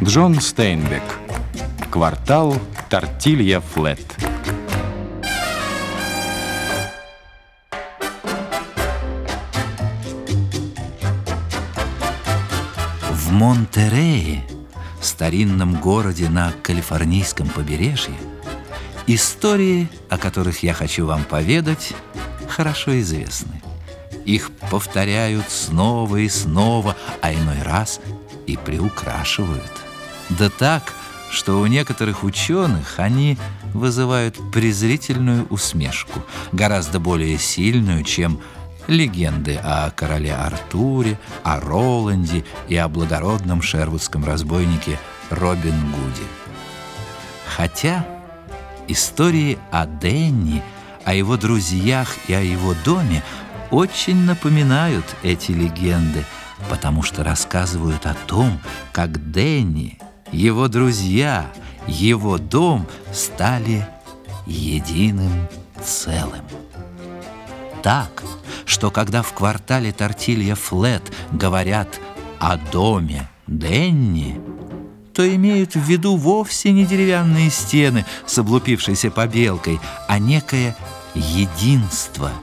Джон Стейнбек. Квартал Тортилья Флет. В Монтерее, старинном городе на калифорнийском побережье, истории, о которых я хочу вам поведать, хорошо известны. Их повторяют снова и снова, а иной раз и приукрашивают. Да так, что у некоторых ученых они вызывают презрительную усмешку, гораздо более сильную, чем легенды о короле Артуре, о Роланде и о благородном шервудском разбойнике Робин Гуде. Хотя истории о Денни, о его друзьях и о его доме очень напоминают эти легенды, потому что рассказывают о том, как Денни, его друзья, его дом стали единым целым. Так, что когда в квартале Тортилья Флет говорят о доме Денни, то имеют в виду вовсе не деревянные стены с облупившейся побелкой, а некое единство –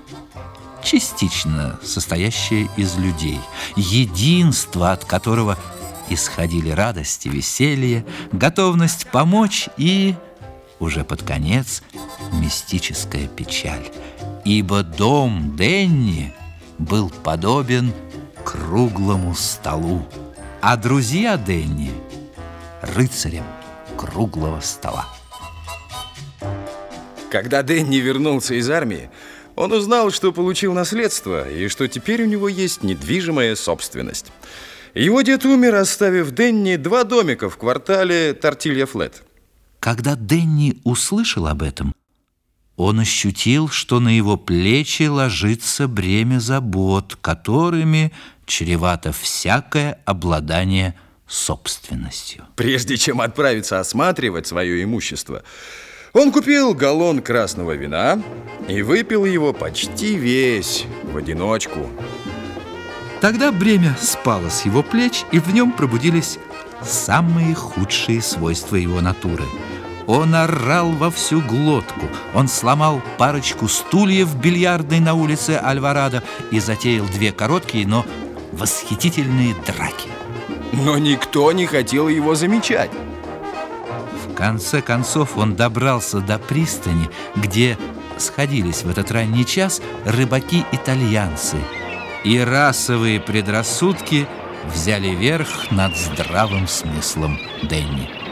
частично состоящее из людей, единство, от которого исходили радость и веселье, готовность помочь и, уже под конец, мистическая печаль. Ибо дом Денни был подобен круглому столу, а друзья Денни — рыцарям круглого стола. Когда Дэнни вернулся из армии, он узнал, что получил наследство и что теперь у него есть недвижимая собственность. Его дед умер, оставив Денни два домика в квартале Тортилья Флет. Когда Денни услышал об этом, он ощутил, что на его плечи ложится бремя забот, которыми чревато всякое обладание собственностью. Прежде чем отправиться осматривать свое имущество, он купил галлон красного вина и выпил его почти весь в одиночку. Тогда бремя спало с его плеч, и в нем пробудились самые худшие свойства его натуры. Он орал во всю глотку, он сломал парочку стульев в бильярдной на улице Альварадо и затеял две короткие, но восхитительные драки. Но никто не хотел его замечать конце концов он добрался до пристани, где сходились в этот ранний час рыбаки-итальянцы, и расовые предрассудки взяли верх над здравым смыслом Денни.